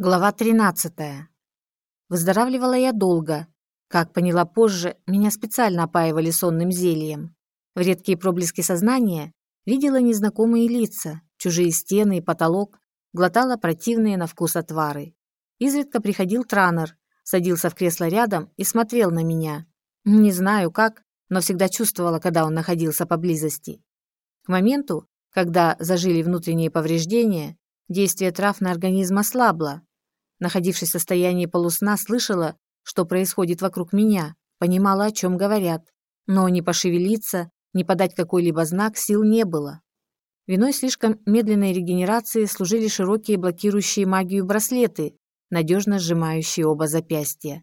Глава 13. Выздоравливала я долго. Как поняла позже, меня специально опаивали сонным зельем. В редкие проблески сознания видела незнакомые лица, чужие стены и потолок, глотала противные на вкус отвары. Изредка приходил Транер, садился в кресло рядом и смотрел на меня. Не знаю как, но всегда чувствовала, когда он находился поблизости. К моменту, когда зажили внутренние повреждения, действие трав на организм ослабло, Находившись в состоянии полусна, слышала, что происходит вокруг меня, понимала, о чем говорят, но не пошевелиться, не подать какой-либо знак сил не было. Виной слишком медленной регенерации служили широкие блокирующие магию браслеты, надежно сжимающие оба запястья.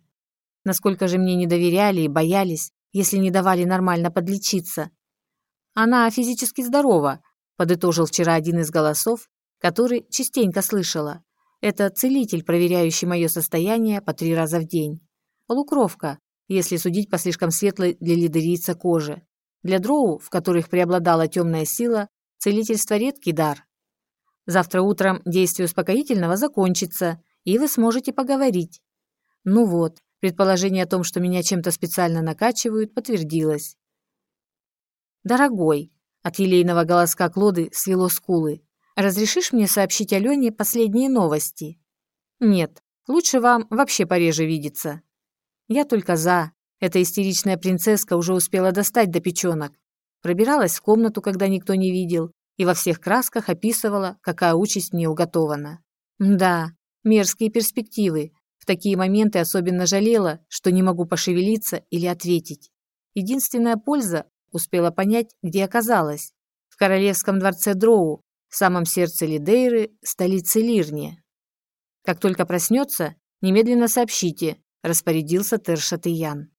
Насколько же мне не доверяли и боялись, если не давали нормально подлечиться. Она физически здорова, подытожил вчера один из голосов, который частенько слышала. Это целитель, проверяющий мое состояние по три раза в день. Полукровка, если судить по слишком светлой для лидерийца коже. Для дроу, в которых преобладала темная сила, целительство – редкий дар. Завтра утром действие успокоительного закончится, и вы сможете поговорить. Ну вот, предположение о том, что меня чем-то специально накачивают, подтвердилось. «Дорогой», – от елейного голоска Клоды свело скулы, Разрешишь мне сообщить Алене последние новости? Нет, лучше вам вообще пореже видеться. Я только за. Эта истеричная принцесска уже успела достать до печенок. Пробиралась в комнату, когда никто не видел, и во всех красках описывала, какая участь мне уготована. Да, мерзкие перспективы. В такие моменты особенно жалела, что не могу пошевелиться или ответить. Единственная польза успела понять, где оказалась. В королевском дворце Дроу, в самом сердце Лидейры, столицы Лирни. Как только проснется, немедленно сообщите, распорядился Тершатыян.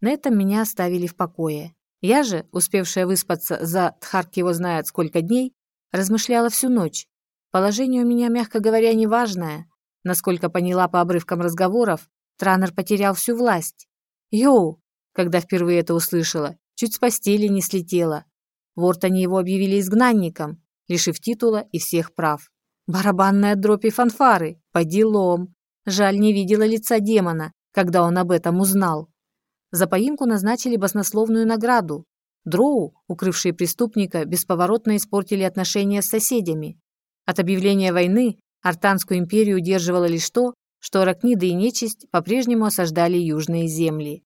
На этом меня оставили в покое. Я же, успевшая выспаться за Тхарк его знает сколько дней, размышляла всю ночь. Положение у меня, мягко говоря, неважное. Насколько поняла по обрывкам разговоров, Транер потерял всю власть. Йоу! Когда впервые это услышала, чуть с постели не слетела. В Ортоне его объявили изгнанником, лишив титула и всех прав. Барабанная дробь и фанфары, по делам. Жаль, не видела лица демона, когда он об этом узнал. За поимку назначили баснословную награду. Дроу, укрывшие преступника, бесповоротно испортили отношения с соседями. От объявления войны Артанскую империю удерживало лишь то, что аракниды и нечисть по-прежнему осаждали южные земли.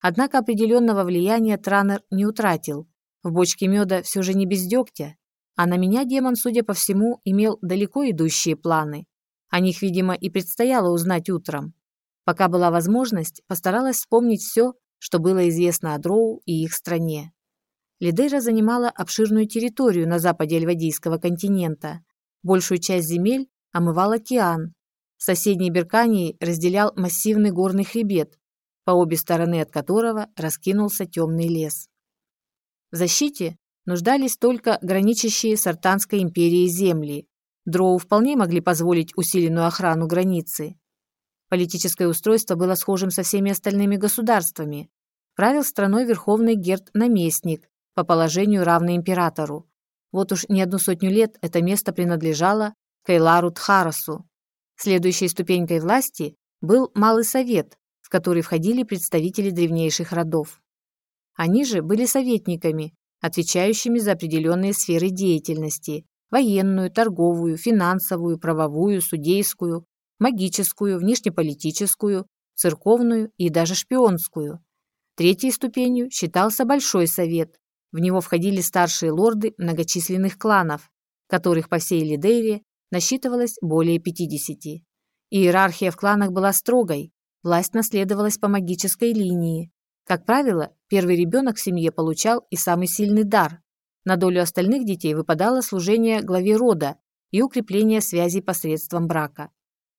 Однако определенного влияния Транер не утратил. В бочке меда все же не без дегтя. А на меня демон, судя по всему, имел далеко идущие планы. О них, видимо, и предстояло узнать утром. Пока была возможность, постаралась вспомнить все, что было известно о Дроу и их стране. Лидейра занимала обширную территорию на западе Альвадийского континента. Большую часть земель омывал океан. Соседний Беркании разделял массивный горный хребет, по обе стороны от которого раскинулся темный лес. В защите нуждались только граничащие с Артанской империей земли. Дроу вполне могли позволить усиленную охрану границы. Политическое устройство было схожим со всеми остальными государствами. Правил страной верховный герд-наместник, по положению равный императору. Вот уж не одну сотню лет это место принадлежало Кайлару Тхарасу. Следующей ступенькой власти был Малый Совет, в который входили представители древнейших родов. Они же были советниками, отвечающими за определенные сферы деятельности – военную, торговую, финансовую, правовую, судейскую, магическую, внешнеполитическую, церковную и даже шпионскую. Третьей ступенью считался Большой Совет. В него входили старшие лорды многочисленных кланов, которых по всей Лидейре насчитывалось более 50. Иерархия в кланах была строгой, власть наследовалась по магической линии, как правило, первый ребенок в семье получал и самый сильный дар. На долю остальных детей выпадало служение главе рода и укрепление связей посредством брака.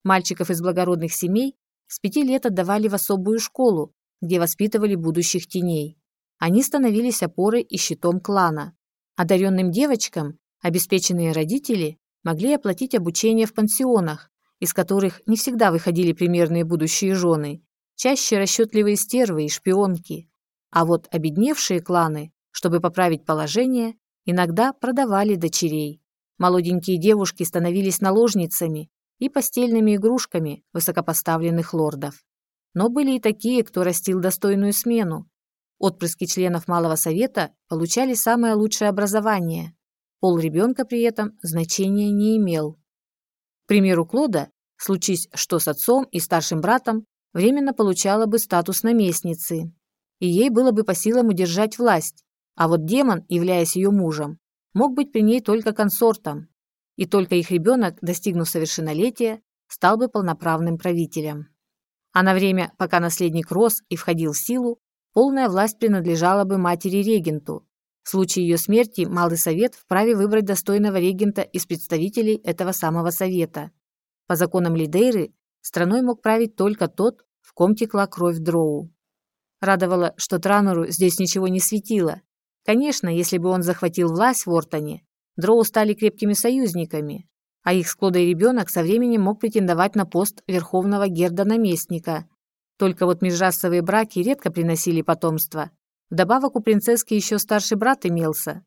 Мальчиков из благородных семей с пяти лет отдавали в особую школу, где воспитывали будущих теней. Они становились опорой и щитом клана. Одаренным девочкам обеспеченные родители могли оплатить обучение в пансионах, из которых не всегда выходили примерные будущие жены, чаще расчетливые стервы и шпионки. А вот обедневшие кланы, чтобы поправить положение, иногда продавали дочерей. Молоденькие девушки становились наложницами, и постельными игрушками высокопоставленных лордов. Но были и такие, кто растил достойную смену. Отпрыски членов Малого Совета получали самое лучшее образование. Пол ребенка при этом значения не имел. К примеру, Клода, случись что с отцом и старшим братом, временно получала бы статус наместницы. И ей было бы по силам удержать власть. А вот демон, являясь ее мужем, мог быть при ней только консортом. И только их ребенок, достигнув совершеннолетия, стал бы полноправным правителем. А на время, пока наследник рос и входил в силу, полная власть принадлежала бы матери-регенту. В случае ее смерти Малый Совет вправе выбрать достойного регента из представителей этого самого Совета. По законам Лидейры страной мог править только тот, в ком текла кровь Дроу. Радовало, что Транору здесь ничего не светило. Конечно, если бы он захватил власть в Ортоне, Дроу стали крепкими союзниками, а их с Клодой ребенок со временем мог претендовать на пост верховного герда-наместника. Только вот межрасовые браки редко приносили потомство. Вдобавок у принцесски еще старший брат имелся.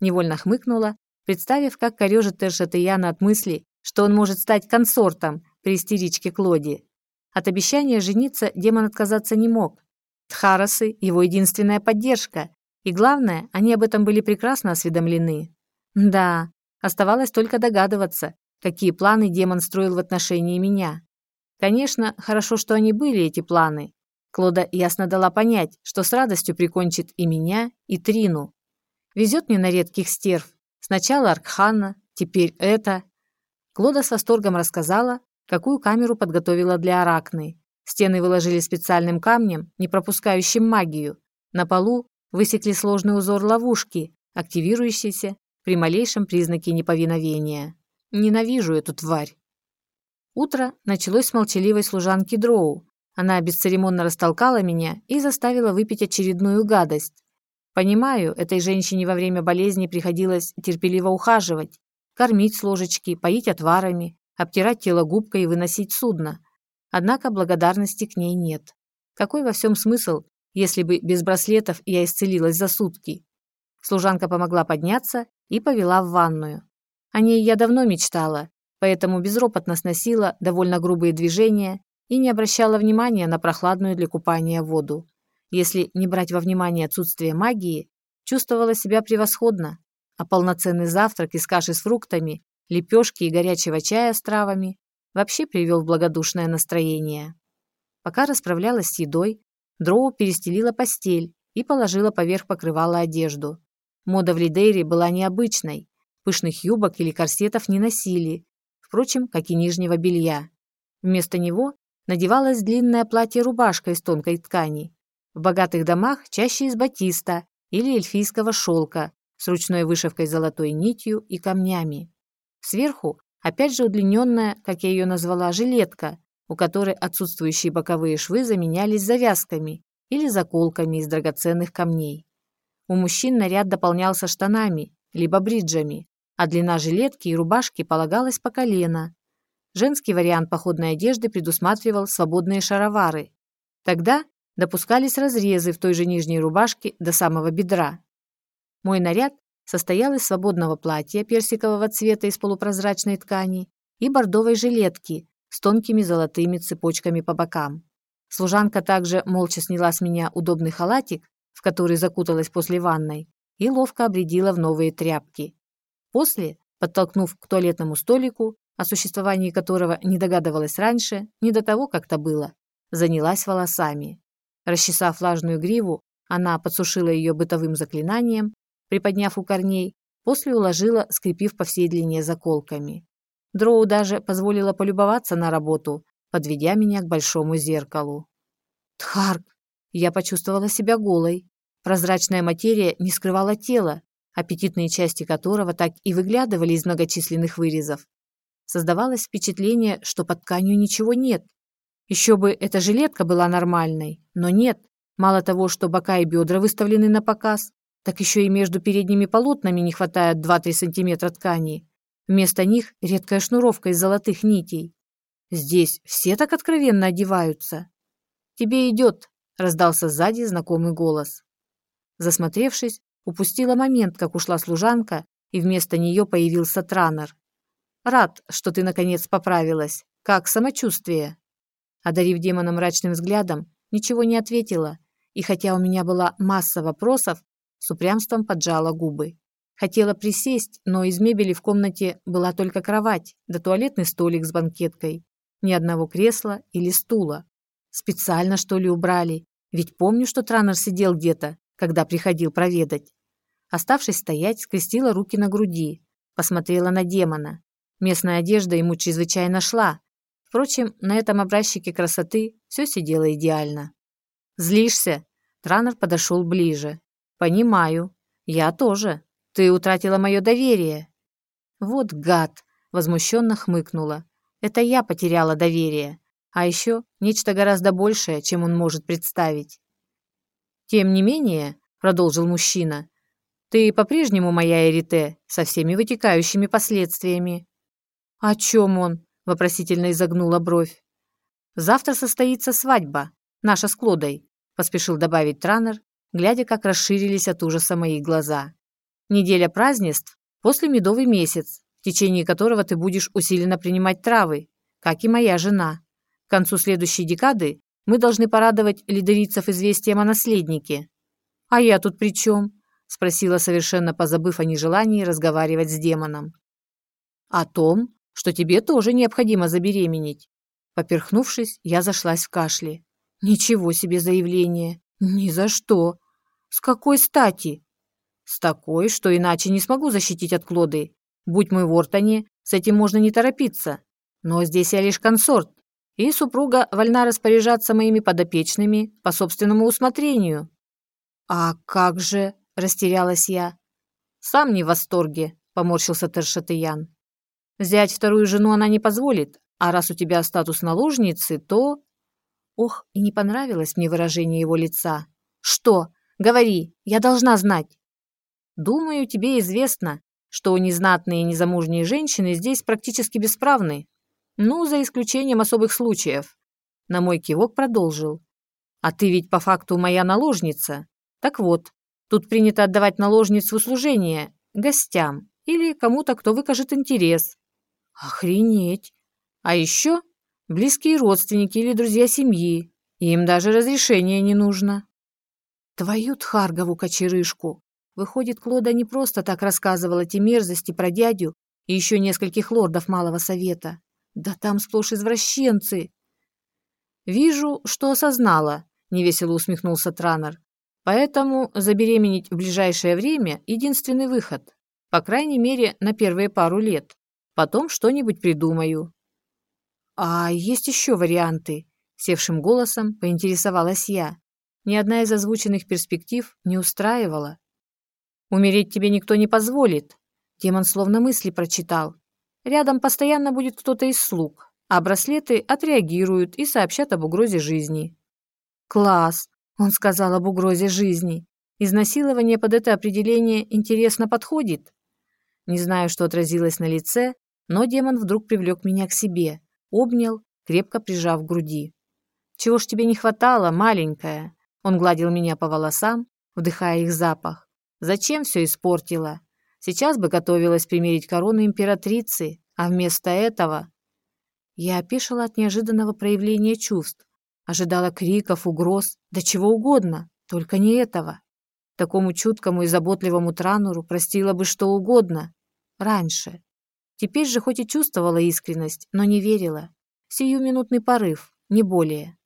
Невольно хмыкнула, представив, как корежит Тершатаяна от мысли, что он может стать консортом при истеричке Клоди. От обещания жениться демон отказаться не мог. Тхарасы – его единственная поддержка, и главное, они об этом были прекрасно осведомлены. Да, Оставалось только догадываться, какие планы демон строил в отношении меня. Конечно, хорошо, что они были, эти планы. Клода ясно дала понять, что с радостью прикончит и меня, и Трину. Везет мне на редких стерв. Сначала Аркханна, теперь это. Клода с восторгом рассказала, какую камеру подготовила для Аракны. Стены выложили специальным камнем, не пропускающим магию. На полу высекли сложный узор ловушки, активирующийся при малейшем признаке неповиновения. Ненавижу эту тварь. Утро началось с молчаливой служанки Дроу. Она бесцеремонно растолкала меня и заставила выпить очередную гадость. Понимаю, этой женщине во время болезни приходилось терпеливо ухаживать, кормить с ложечки, поить отварами, обтирать тело губкой и выносить судно. Однако благодарности к ней нет. Какой во всем смысл, если бы без браслетов я исцелилась за сутки? Служанка помогла подняться и повела в ванную. О ней я давно мечтала, поэтому безропотно сносила довольно грубые движения и не обращала внимания на прохладную для купания воду. Если не брать во внимание отсутствие магии, чувствовала себя превосходно, а полноценный завтрак из каши с фруктами, лепешки и горячего чая с травами вообще привел в благодушное настроение. Пока расправлялась с едой, Дроу перестелила постель и положила поверх покрывала одежду. Мода в Лидейре была необычной. Пышных юбок или корсетов не носили, впрочем, как и нижнего белья. Вместо него надевалось длинное платье-рубашка из тонкой ткани. В богатых домах чаще из батиста или эльфийского шелка с ручной вышивкой золотой нитью и камнями. Сверху опять же удлиненная, как я ее назвала, жилетка, у которой отсутствующие боковые швы заменялись завязками или заколками из драгоценных камней. У мужчин наряд дополнялся штанами, либо бриджами, а длина жилетки и рубашки полагалась по колено. Женский вариант походной одежды предусматривал свободные шаровары. Тогда допускались разрезы в той же нижней рубашке до самого бедра. Мой наряд состоял из свободного платья персикового цвета из полупрозрачной ткани и бордовой жилетки с тонкими золотыми цепочками по бокам. Служанка также молча сняла с меня удобный халатик в который закуталась после ванной, и ловко обредила в новые тряпки. После, подтолкнув к туалетному столику, о существовании которого не догадывалась раньше, не до того как-то было, занялась волосами. Расчесав влажную гриву, она подсушила ее бытовым заклинанием, приподняв у корней, после уложила, скрепив по всей длине заколками. Дроу даже позволила полюбоваться на работу, подведя меня к большому зеркалу. «Тхарк, я почувствовала себя голой. Прозрачная материя не скрывала тело, аппетитные части которого так и выглядывали из многочисленных вырезов. Создавалось впечатление, что под тканью ничего нет. Еще бы эта жилетка была нормальной, но нет. Мало того, что бока и бедра выставлены на показ, так еще и между передними полотнами не хватает 2-3 сантиметра ткани. Вместо них редкая шнуровка из золотых нитей. Здесь все так откровенно одеваются. «Тебе идет», раздался сзади знакомый голос. Засмотревшись, упустила момент, как ушла служанка, и вместо нее появился Транер. Рад, что ты наконец поправилась. Как самочувствие?» Одарив демона мрачным взглядом, ничего не ответила, и хотя у меня была масса вопросов, с упрямством поджала губы. Хотела присесть, но из мебели в комнате была только кровать, да туалетный столик с банкеткой. Ни одного кресла или стула. Специально, что ли, убрали? Ведь помню, что Транер сидел где-то, когда приходил проведать. Оставшись стоять, скрестила руки на груди, посмотрела на демона. Местная одежда ему чрезвычайно шла. Впрочем, на этом образчике красоты все сидело идеально. «Злишься?» Транер подошел ближе. «Понимаю. Я тоже. Ты утратила мое доверие». «Вот гад!» – возмущенно хмыкнула. «Это я потеряла доверие. А еще нечто гораздо большее, чем он может представить». «Тем не менее», – продолжил мужчина, – «ты по-прежнему моя Эрите, со всеми вытекающими последствиями». «О чем он?» – вопросительно изогнула бровь. «Завтра состоится свадьба, наша с Клодой», – поспешил добавить Транер, глядя, как расширились от ужаса мои глаза. «Неделя празднеств после медовый месяц, в течение которого ты будешь усиленно принимать травы, как и моя жена. К концу следующей декады мы должны порадовать лидерицев известием о наследнике». «А я тут при чем?» – спросила, совершенно позабыв о нежелании разговаривать с демоном. «О том, что тебе тоже необходимо забеременеть. Поперхнувшись, я зашлась в кашле. Ничего себе заявление. Ни за что. С какой стати? С такой, что иначе не смогу защитить от Клоды. Будь мы в Ортоне, с этим можно не торопиться. Но здесь я лишь консорт, и супруга вольна распоряжаться моими подопечными по собственному усмотрению. «А как же?» – растерялась я. «Сам не в восторге», – поморщился Тершатыян. Взять вторую жену она не позволит, а раз у тебя статус наложницы, то...» Ох, и не понравилось мне выражение его лица. «Что? Говори, я должна знать». «Думаю, тебе известно, что незнатные и незамужние женщины здесь практически бесправны. Ну, за исключением особых случаев». На мой кивок продолжил. «А ты ведь по факту моя наложница. Так вот, тут принято отдавать наложниц в услужение гостям или кому-то, кто выкажет интерес. Охренеть! А еще близкие родственники или друзья семьи. Им даже разрешения не нужно. Твою Тхаргову кочерышку! Выходит, Клода не просто так рассказывала эти мерзости про дядю и еще нескольких лордов Малого Совета. Да там сплошь извращенцы. Вижу, что осознала, невесело усмехнулся Транер. Поэтому забеременеть в ближайшее время – единственный выход. По крайней мере, на первые пару лет. Потом что-нибудь придумаю». «А есть еще варианты?» – севшим голосом поинтересовалась я. Ни одна из озвученных перспектив не устраивала. «Умереть тебе никто не позволит», – демон словно мысли прочитал. «Рядом постоянно будет кто-то из слуг, а браслеты отреагируют и сообщат об угрозе жизни». «Класс!» – он сказал об угрозе жизни. «Изнасилование под это определение интересно подходит?» Не знаю, что отразилось на лице, но демон вдруг привлек меня к себе, обнял, крепко прижав к груди. «Чего ж тебе не хватало, маленькая?» Он гладил меня по волосам, вдыхая их запах. «Зачем все испортила? Сейчас бы готовилась примерить корону императрицы, а вместо этого...» Я опешила от неожиданного проявления чувств. Ожидала криков, угроз, да чего угодно, только не этого. Такому чуткому и заботливому Трануру простила бы что угодно. Раньше. Теперь же хоть и чувствовала искренность, но не верила. Сиюминутный порыв, не более.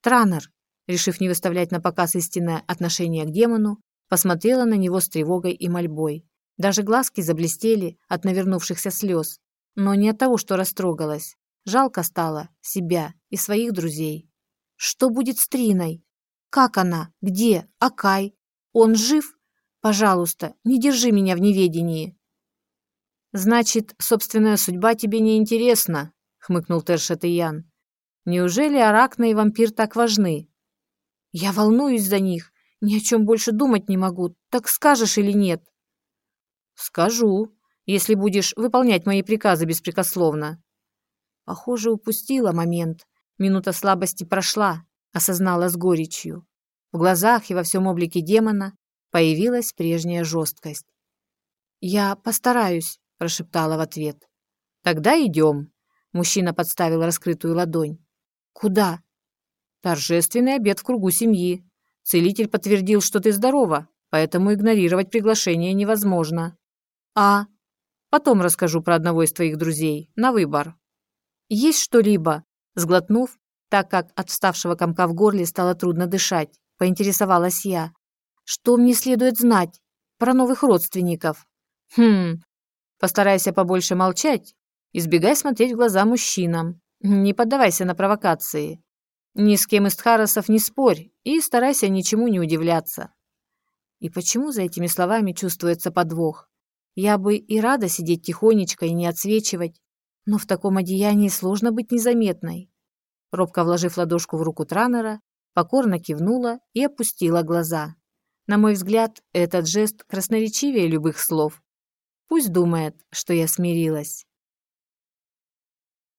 Транер, решив не выставлять на показ истинное отношение к демону, посмотрела на него с тревогой и мольбой. Даже глазки заблестели от навернувшихся слез, но не от того, что растрогалась. Жалко стало себя и своих друзей. Что будет с Триной? Как она? Где? Акай? Он жив? Пожалуйста, не держи меня в неведении. «Значит, собственная судьба тебе не интересна», — хмыкнул Тершатыян. «Неужели Аракна и вампир так важны?» «Я волнуюсь за них, ни о чем больше думать не могу. Так скажешь или нет?» «Скажу, если будешь выполнять мои приказы беспрекословно». Похоже, упустила момент. Минута слабости прошла, осознала с горечью. В глазах и во всем облике демона появилась прежняя жесткость. «Я постараюсь», прошептала в ответ. Тогда идем. Мужчина подставил раскрытую ладонь. Куда? Торжественный обед в кругу семьи. Целитель подтвердил, что ты здорова, поэтому игнорировать приглашение невозможно. А? Потом расскажу про одного из твоих друзей. На выбор. Есть что-либо? Сглотнув, так как от вставшего комка в горле стало трудно дышать, поинтересовалась я. Что мне следует знать про новых родственников? Хм, постарайся побольше молчать, избегай смотреть в глаза мужчинам, не поддавайся на провокации. Ни с кем из тхаросов не спорь и старайся ничему не удивляться. И почему за этими словами чувствуется подвох? Я бы и рада сидеть тихонечко и не отсвечивать, но в таком одеянии сложно быть незаметной. Робко вложив ладошку в руку Транера, покорно кивнула и опустила глаза. На мой взгляд, этот жест красноречивее любых слов. Пусть думает, что я смирилась.